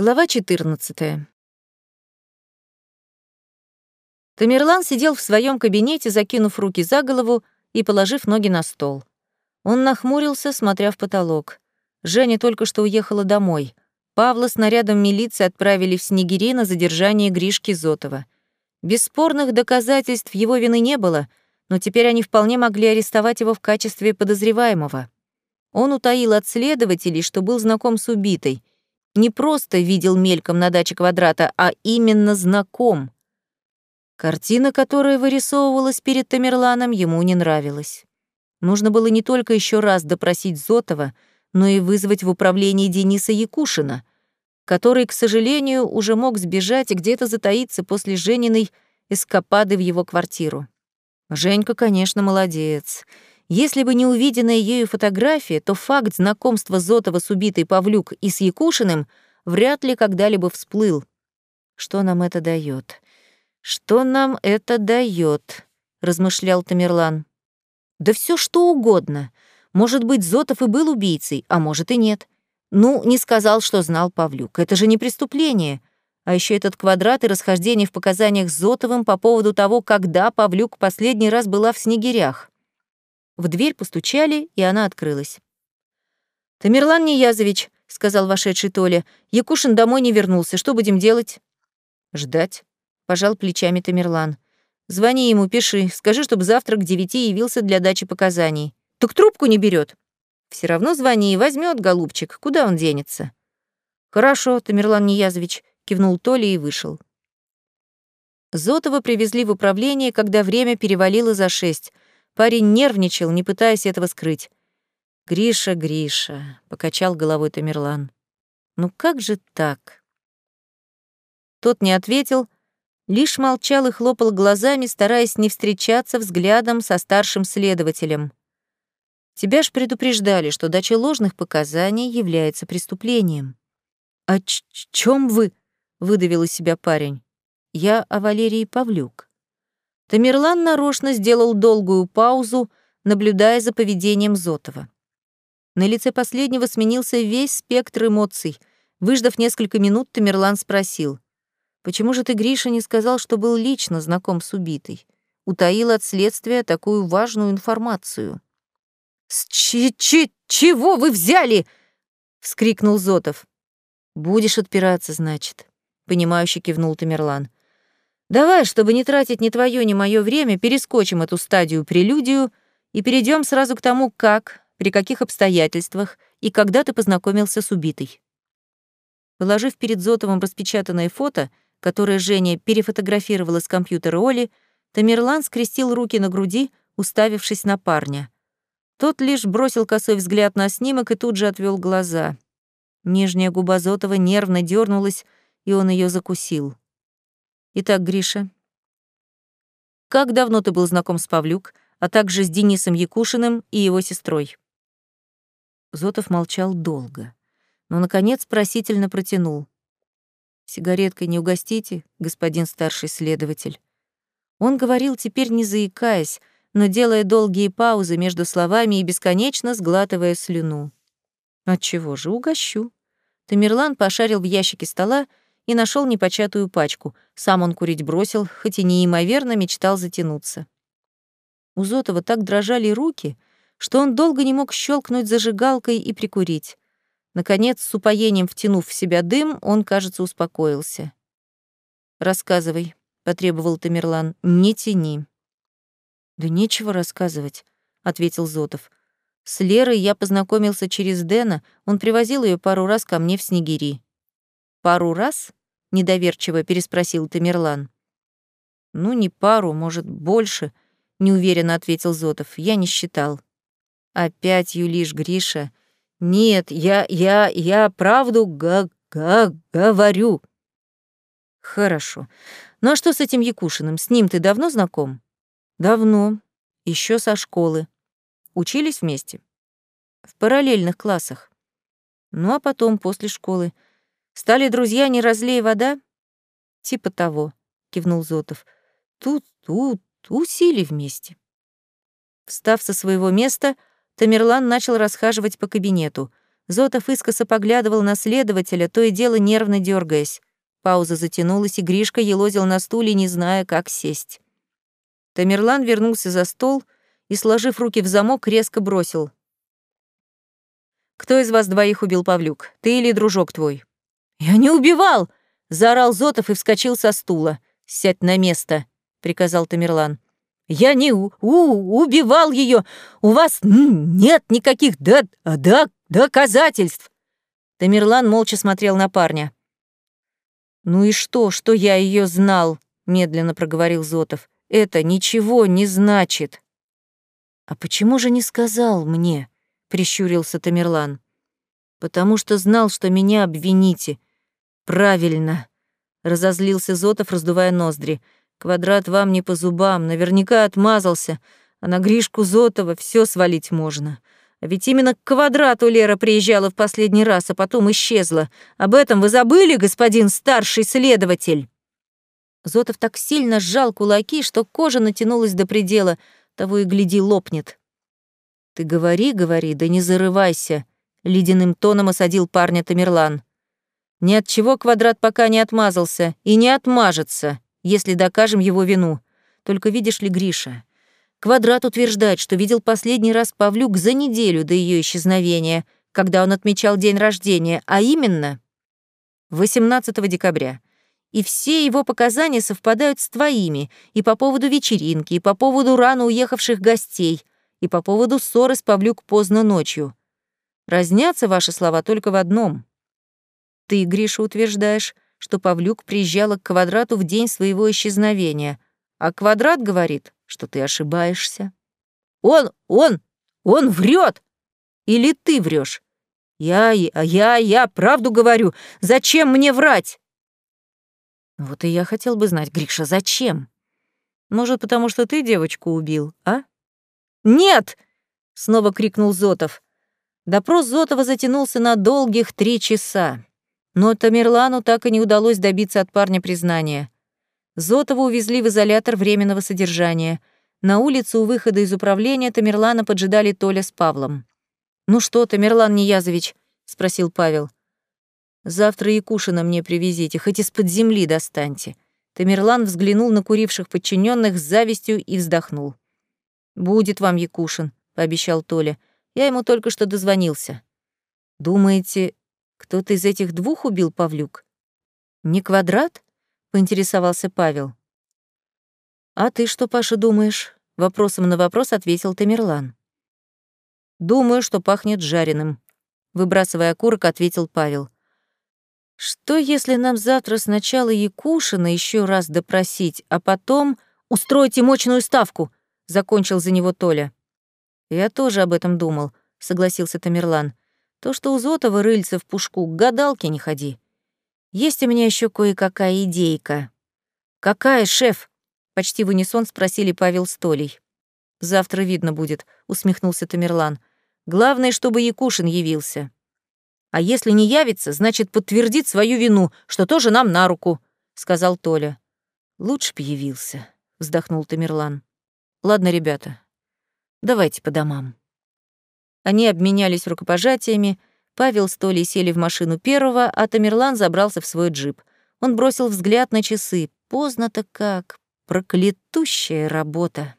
Глава 14. Тамерлан сидел в своем кабинете, закинув руки за голову и положив ноги на стол. Он нахмурился, смотря в потолок. Женя только что уехала домой. Павла с нарядом милиции отправили в Снегири на задержание Гришки Зотова. Бесспорных доказательств его вины не было, но теперь они вполне могли арестовать его в качестве подозреваемого. Он утаил от следователей, что был знаком с убитой — не просто видел мельком на даче квадрата, а именно знаком. Картина, которая вырисовывалась перед Тамерланом, ему не нравилась. Нужно было не только еще раз допросить Зотова, но и вызвать в управление Дениса Якушина, который, к сожалению, уже мог сбежать и где-то затаиться после Жениной эскапады в его квартиру. Женька, конечно, молодец. Если бы не увиденная ею фотография, то факт знакомства Зотова с убитой Павлюк и с Якушиным вряд ли когда-либо всплыл. Что нам это дает? Что нам это дает? размышлял Тамерлан. Да все что угодно. Может быть, Зотов и был убийцей, а может и нет. Ну, не сказал, что знал Павлюк. Это же не преступление. А еще этот квадрат и расхождение в показаниях с Зотовым по поводу того, когда Павлюк последний раз была в Снегирях. В дверь постучали, и она открылась. «Тамерлан Ниязович», — сказал вошедший Толя, — «Якушин домой не вернулся. Что будем делать?» «Ждать», — пожал плечами Тамерлан. «Звони ему, пиши. Скажи, чтобы завтра к девяти явился для дачи показаний. Так трубку не берет. Все равно звони, возьмет голубчик. Куда он денется?» «Хорошо, Тамерлан Ниязович», — кивнул Толя и вышел. Зотова привезли в управление, когда время перевалило за шесть — Парень нервничал, не пытаясь этого скрыть. «Гриша, Гриша», — покачал головой Тамерлан. «Ну как же так?» Тот не ответил, лишь молчал и хлопал глазами, стараясь не встречаться взглядом со старшим следователем. «Тебя ж предупреждали, что дача ложных показаний является преступлением». «О чем вы?» — выдавил из себя парень. «Я о Валерии Павлюк». Тамерлан нарочно сделал долгую паузу, наблюдая за поведением Зотова. На лице последнего сменился весь спектр эмоций. Выждав несколько минут, Тамерлан спросил. «Почему же ты, Гриша, не сказал, что был лично знаком с убитой? Утаил от следствия такую важную информацию?» «С ч ч чего вы взяли?» — вскрикнул Зотов. «Будешь отпираться, значит», — понимающе кивнул Тамерлан. Давай, чтобы не тратить ни твое, ни мое время, перескочим эту стадию прелюдию и перейдем сразу к тому, как, при каких обстоятельствах и когда ты познакомился с убитой. Положив перед Зотовым распечатанное фото, которое Женя перефотографировала с компьютера Оли, Тамерлан скрестил руки на груди, уставившись на парня. Тот лишь бросил косой взгляд на снимок и тут же отвел глаза. Нижняя губа Зотова нервно дернулась, и он ее закусил. Итак, Гриша, как давно ты был знаком с Павлюк, а также с Денисом Якушиным и его сестрой? Зотов молчал долго, но, наконец, просительно протянул. «Сигареткой не угостите, господин старший следователь». Он говорил теперь не заикаясь, но делая долгие паузы между словами и бесконечно сглатывая слюну. «Отчего же, угощу». Тамерлан пошарил в ящике стола и нашел непочатую пачку. Сам он курить бросил, хоть и неимоверно мечтал затянуться. У Зотова так дрожали руки, что он долго не мог щелкнуть зажигалкой и прикурить. Наконец, с упоением втянув в себя дым, он, кажется, успокоился. «Рассказывай», — потребовал Тамерлан, — «не тяни». «Да нечего рассказывать», — ответил Зотов. «С Лерой я познакомился через Дэна, он привозил ее пару раз ко мне в Снегири». «Пару раз?» — недоверчиво переспросил Тамерлан. «Ну, не пару, может, больше», — неуверенно ответил Зотов. «Я не считал». «Опять юлишь, Гриша?» «Нет, я, я, я правду га га говорю». «Хорошо. Ну а что с этим Якушиным? С ним ты давно знаком?» «Давно. Еще со школы. Учились вместе?» «В параллельных классах. Ну а потом, после школы, Стали друзья не разлей вода? Типа того, кивнул Зотов. Тут, тут, усили вместе. Встав со своего места, Тамерлан начал расхаживать по кабинету. Зотов искоса поглядывал на следователя, то и дело нервно дергаясь. Пауза затянулась, и Гришка елозил на стуле, не зная, как сесть. Тамерлан вернулся за стол и, сложив руки в замок, резко бросил. «Кто из вас двоих убил Павлюк? Ты или дружок твой?» «Я не убивал!» — заорал Зотов и вскочил со стула. «Сядь на место», — приказал Тамерлан. «Я не у, у убивал ее. У вас нет никаких да, да, доказательств!» Тамерлан молча смотрел на парня. «Ну и что, что я ее знал?» — медленно проговорил Зотов. «Это ничего не значит». «А почему же не сказал мне?» — прищурился Тамерлан. «Потому что знал, что меня обвините. Правильно», — разозлился Зотов, раздувая ноздри. «Квадрат вам не по зубам, наверняка отмазался, а на Гришку Зотова все свалить можно. А ведь именно к квадрату Лера приезжала в последний раз, а потом исчезла. Об этом вы забыли, господин старший следователь?» Зотов так сильно сжал кулаки, что кожа натянулась до предела, того и гляди лопнет. «Ты говори, говори, да не зарывайся», — ледяным тоном осадил парня Тамерлан. «Ни от чего квадрат пока не отмазался и не отмажется, если докажем его вину. Только видишь ли, Гриша, Квадрат утверждает, что видел последний раз Павлюк за неделю до ее исчезновения, когда он отмечал день рождения, а именно 18 декабря. И все его показания совпадают с твоими и по поводу вечеринки, и по поводу рано уехавших гостей, и по поводу ссоры с Павлюк поздно ночью. Разнятся ваши слова только в одном. Ты, Гриша, утверждаешь, что Павлюк приезжала к Квадрату в день своего исчезновения, а Квадрат говорит, что ты ошибаешься. Он, он, он врет! Или ты врешь? Я, я, я правду говорю. Зачем мне врать? Вот и я хотел бы знать, Гриша, зачем? Может, потому что ты девочку убил, а? «Нет!» — снова крикнул Зотов. Допрос Зотова затянулся на долгих три часа. Но Тамерлану так и не удалось добиться от парня признания. Зотова увезли в изолятор временного содержания. На улице у выхода из управления Тамерлана поджидали Толя с Павлом. «Ну что, Тамерлан Ниязович?» — спросил Павел. «Завтра Якушина мне привезите, хоть из-под земли достаньте». Тамерлан взглянул на куривших подчиненных с завистью и вздохнул. «Будет вам Якушин», — пообещал Толя. «Я ему только что дозвонился». «Думаете, кто-то из этих двух убил Павлюк?» «Не квадрат?» — поинтересовался Павел. «А ты что, Паша, думаешь?» — вопросом на вопрос ответил Тамерлан. «Думаю, что пахнет жареным», — выбрасывая окурок, ответил Павел. «Что, если нам завтра сначала Якушина еще раз допросить, а потом устроить мощную ставку?» закончил за него Толя. Я тоже об этом думал, согласился Тамерлан. То, что у Зотова рыльца в пушку, к гадалке не ходи. Есть у меня еще кое-какая идейка. Какая, шеф? Почти в унисон спросили Павел с Толей. Завтра видно будет, усмехнулся Тамерлан. Главное, чтобы Якушин явился. А если не явится, значит, подтвердит свою вину, что тоже нам на руку, сказал Толя. Лучше б явился, вздохнул Тамерлан. Ладно, ребята, давайте по домам. Они обменялись рукопожатиями, Павел с Толей сели в машину первого, а Тамерлан забрался в свой джип. Он бросил взгляд на часы. Поздно-то как. Проклятущая работа.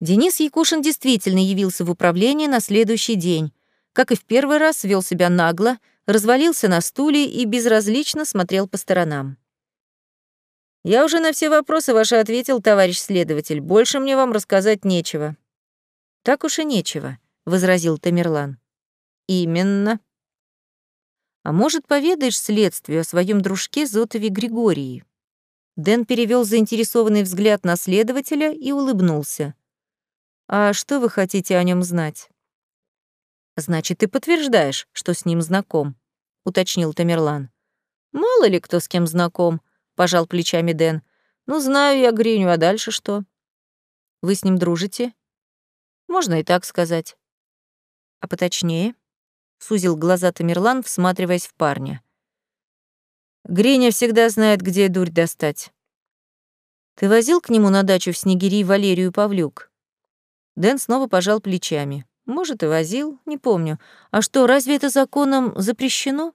Денис Якушин действительно явился в управление на следующий день. Как и в первый раз, вел себя нагло, развалился на стуле и безразлично смотрел по сторонам. Я уже на все вопросы ваши ответил, товарищ следователь. Больше мне вам рассказать нечего. Так уж и нечего, возразил Тамерлан. Именно. А может, поведаешь следствию о своем дружке Зотове Григории? Дэн перевел заинтересованный взгляд на следователя и улыбнулся. А что вы хотите о нем знать? Значит, ты подтверждаешь, что с ним знаком, уточнил Тамерлан. Мало ли кто с кем знаком, — пожал плечами Дэн. «Ну, знаю я Гриню, а дальше что?» «Вы с ним дружите?» «Можно и так сказать». «А поточнее?» — сузил глаза Тамерлан, всматриваясь в парня. «Гриня всегда знает, где дурь достать». «Ты возил к нему на дачу в Снегири Валерию Павлюк?» Дэн снова пожал плечами. Может, и возил, не помню. А что, разве это законом запрещено?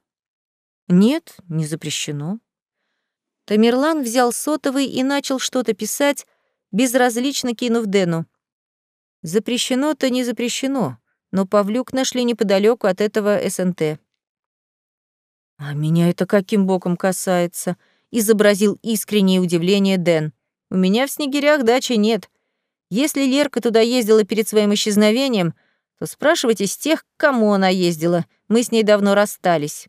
Нет, не запрещено. Тамерлан взял сотовый и начал что-то писать, безразлично кинув Дэну. Запрещено-то не запрещено, но Павлюк нашли неподалеку от этого СНТ. «А меня это каким боком касается?» — изобразил искреннее удивление Дэн. «У меня в Снегирях дачи нет. Если Лерка туда ездила перед своим исчезновением, то спрашивайте с тех, к кому она ездила. Мы с ней давно расстались.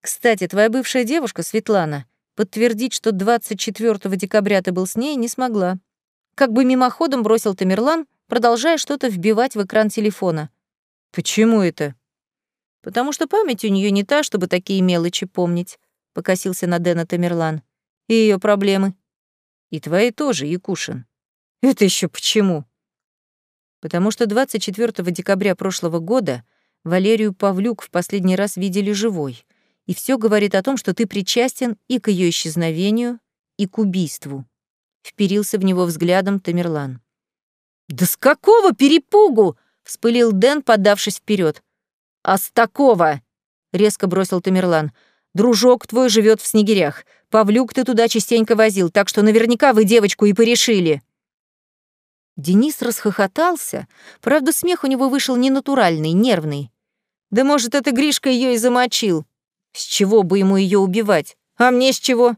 Кстати, твоя бывшая девушка, Светлана, подтвердить, что 24 декабря ты был с ней, не смогла. Как бы мимоходом бросил Тамерлан, продолжая что-то вбивать в экран телефона. «Почему это?» «Потому что память у нее не та, чтобы такие мелочи помнить», — покосился на Дэна Тамерлан. «И ее проблемы». «И твои тоже, Якушин». «Это еще почему?» «Потому что 24 декабря прошлого года Валерию Павлюк в последний раз видели живой, и все говорит о том, что ты причастен и к ее исчезновению, и к убийству». Вперился в него взглядом Тамерлан. «Да с какого перепугу?» — вспылил Дэн, подавшись вперед. «А с такого!» — резко бросил Тамерлан. «Дружок твой живет в Снегирях. Павлюк ты туда частенько возил, так что наверняка вы девочку и порешили». Денис расхохотался. Правда, смех у него вышел ненатуральный, нервный. «Да может, это Гришка ее и замочил. С чего бы ему ее убивать? А мне с чего?»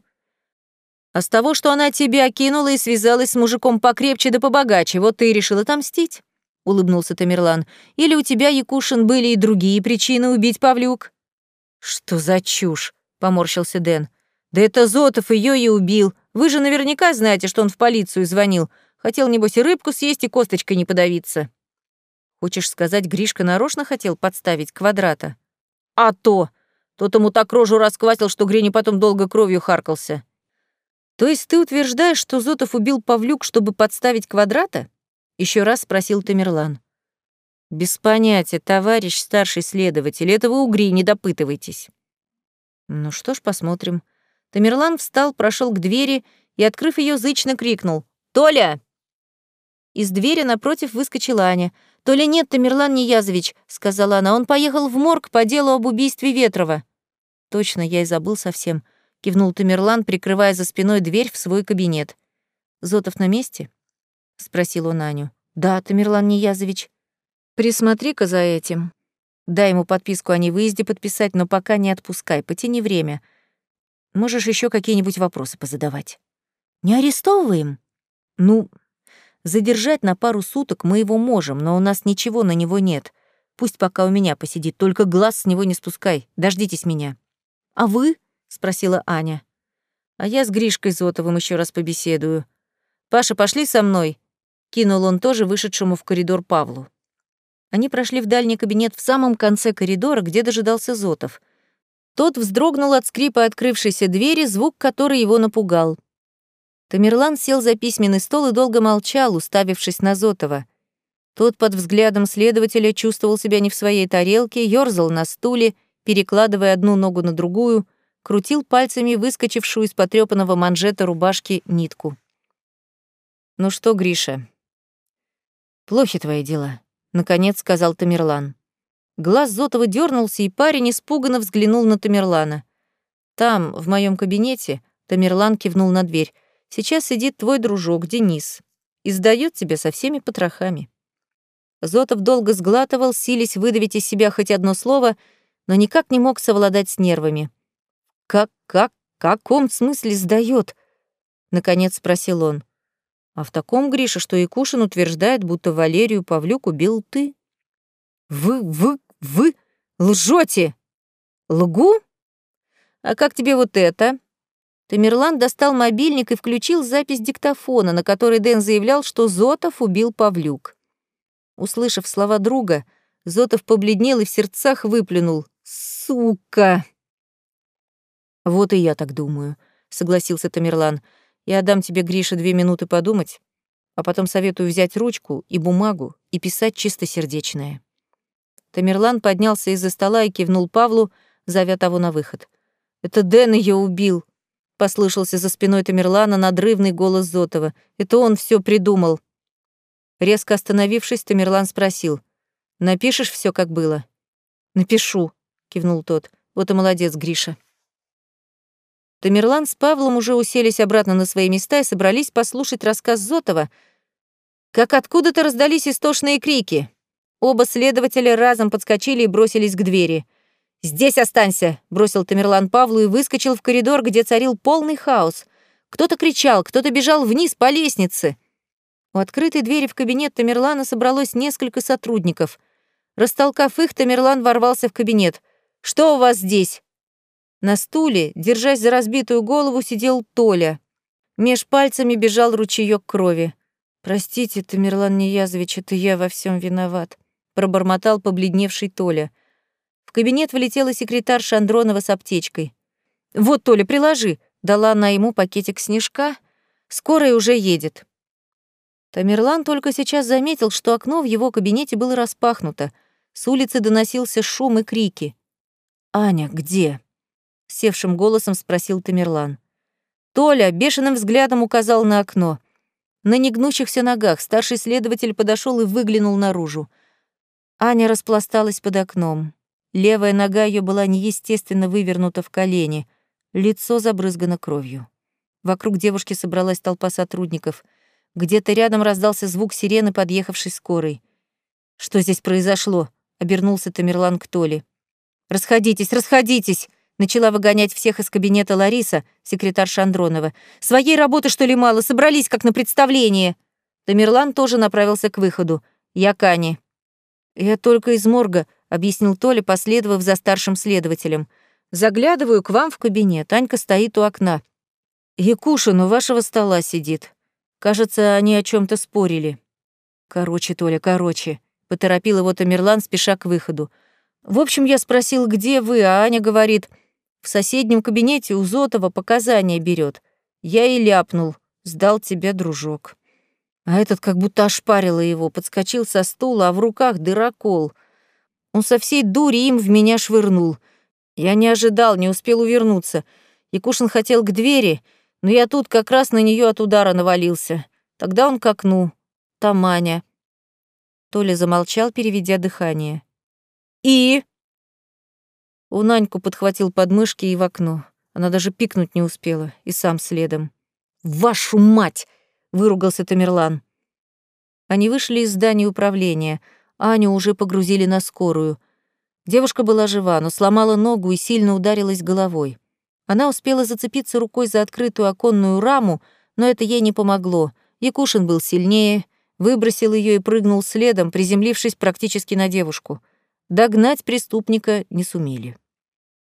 А с того, что она тебя окинула и связалась с мужиком покрепче да побогаче, вот ты и решил отомстить?» — улыбнулся Тамерлан. «Или у тебя, Якушин, были и другие причины убить Павлюк?» «Что за чушь?» — поморщился Дэн. «Да это Зотов ее и убил. Вы же наверняка знаете, что он в полицию звонил. Хотел, небось, и рыбку съесть, и косточкой не подавиться». «Хочешь сказать, Гришка нарочно хотел подставить квадрата?» «А то! Тот ему так рожу расквасил, что Гриня потом долго кровью харкался». То есть ты утверждаешь, что Зотов убил Павлюк, чтобы подставить квадрата? Еще раз спросил Тамерлан. Без понятия, товарищ старший следователь, этого угри, не допытывайтесь. Ну что ж, посмотрим. Тамерлан встал, прошел к двери и, открыв ее, зычно крикнул. «Толя!» Из двери напротив выскочила Аня. «Толя нет, Тамерлан Ниязович», — сказала она. «Он поехал в морг по делу об убийстве Ветрова». Точно, я и забыл совсем кивнул Тамерлан, прикрывая за спиной дверь в свой кабинет. Зотов на месте? спросил он Аню. Да, Тамерлан Ниязович. Присмотри-ка за этим. Дай ему подписку о невыезде подписать, но пока не отпускай, потяни время. Можешь еще какие-нибудь вопросы позадавать. Не арестовываем? Ну, задержать на пару суток мы его можем, но у нас ничего на него нет. Пусть пока у меня посидит, только глаз с него не спускай. Дождитесь меня. А вы? Спросила Аня. А я с Гришкой Зотовым еще раз побеседую. Паша, пошли со мной, кинул он тоже вышедшему в коридор Павлу. Они прошли в дальний кабинет в самом конце коридора, где дожидался Зотов. Тот вздрогнул от скрипа открывшейся двери, звук которой его напугал. Тамерлан сел за письменный стол и долго молчал, уставившись на Зотова. Тот под взглядом следователя чувствовал себя не в своей тарелке, ёрзал на стуле, перекладывая одну ногу на другую, крутил пальцами выскочившую из потрёпанного манжета рубашки нитку. «Ну что, Гриша?» «Плохи твои дела», — наконец сказал Тамерлан. Глаз Зотова дернулся, и парень испуганно взглянул на Тамерлана. «Там, в моем кабинете», — Тамерлан кивнул на дверь, «сейчас сидит твой дружок Денис и сдаёт тебя со всеми потрохами». Зотов долго сглатывал, сились выдавить из себя хоть одно слово, но никак не мог совладать с нервами. «Как, как, каком смысле сдаёт?» — наконец спросил он. «А в таком, Гриша, что Якушин утверждает, будто Валерию Павлюк убил ты». «Вы, вы, вы лжете!» «Лгу? А как тебе вот это?» Тамерлан достал мобильник и включил запись диктофона, на которой Дэн заявлял, что Зотов убил Павлюк. Услышав слова друга, Зотов побледнел и в сердцах выплюнул. «Сука!» «Вот и я так думаю», — согласился Тамерлан. «Я дам тебе, Гриша, две минуты подумать, а потом советую взять ручку и бумагу и писать чистосердечное». Тамерлан поднялся из-за стола и кивнул Павлу, зовя того на выход. «Это Дэн ее убил», — послышался за спиной Тамерлана надрывный голос Зотова. «Это он все придумал». Резко остановившись, Тамерлан спросил. Напишешь все, как было?» «Напишу», — кивнул тот. «Вот и молодец, Гриша». Тамерлан с Павлом уже уселись обратно на свои места и собрались послушать рассказ Зотова, как откуда-то раздались истошные крики. Оба следователя разом подскочили и бросились к двери. «Здесь останься!» — бросил Тамерлан Павлу и выскочил в коридор, где царил полный хаос. Кто-то кричал, кто-то бежал вниз по лестнице. У открытой двери в кабинет Тамерлана собралось несколько сотрудников. Растолкав их, Тамерлан ворвался в кабинет. «Что у вас здесь?» На стуле, держась за разбитую голову, сидел Толя. Меж пальцами бежал ручеёк крови. «Простите, Тамерлан Ниязович, это я во всем виноват», — пробормотал побледневший Толя. В кабинет влетела секретарша Андронова с аптечкой. «Вот, Толя, приложи», — дала она ему пакетик снежка. «Скорая уже едет». Тамерлан только сейчас заметил, что окно в его кабинете было распахнуто. С улицы доносился шум и крики. «Аня, где?» Севшим голосом спросил Тамерлан. Толя бешеным взглядом указал на окно. На негнущихся ногах старший следователь подошел и выглянул наружу. Аня распласталась под окном. Левая нога ее была неестественно вывернута в колени, лицо забрызгано кровью. Вокруг девушки собралась толпа сотрудников. Где-то рядом раздался звук сирены подъехавшей скорой. «Что здесь произошло?» — обернулся Тамерлан к Толе. «Расходитесь, расходитесь!» Начала выгонять всех из кабинета Лариса, секретарша Андронова. «Своей работы, что ли, мало? Собрались, как на представление!» Тамерлан тоже направился к выходу. «Я Кани». «Я только из морга», — объяснил Толя, последовав за старшим следователем. «Заглядываю к вам в кабинет. Анька стоит у окна. Якушин у вашего стола сидит. Кажется, они о чем то спорили». «Короче, Толя, короче», — поторопил его Тамерлан, спеша к выходу. «В общем, я спросил, где вы, а Аня говорит, в соседнем кабинете у Зотова показания берет. Я и ляпнул. Сдал тебе дружок. А этот как будто ошпарило его, подскочил со стула, а в руках дырокол. Он со всей дури им в меня швырнул. Я не ожидал, не успел увернуться. Якушин хотел к двери, но я тут как раз на нее от удара навалился. Тогда он к окну. Там Аня. Толя замолчал, переведя дыхание. «И?» У Наньку подхватил подмышки и в окно. Она даже пикнуть не успела, и сам следом. «Вашу мать!» — выругался Тамерлан. Они вышли из здания управления. Аню уже погрузили на скорую. Девушка была жива, но сломала ногу и сильно ударилась головой. Она успела зацепиться рукой за открытую оконную раму, но это ей не помогло. Якушин был сильнее, выбросил ее и прыгнул следом, приземлившись практически на девушку. Догнать преступника не сумели.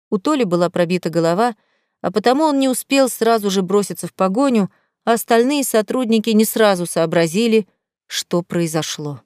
У Толи была пробита голова, а потому он не успел сразу же броситься в погоню, а остальные сотрудники не сразу сообразили, что произошло.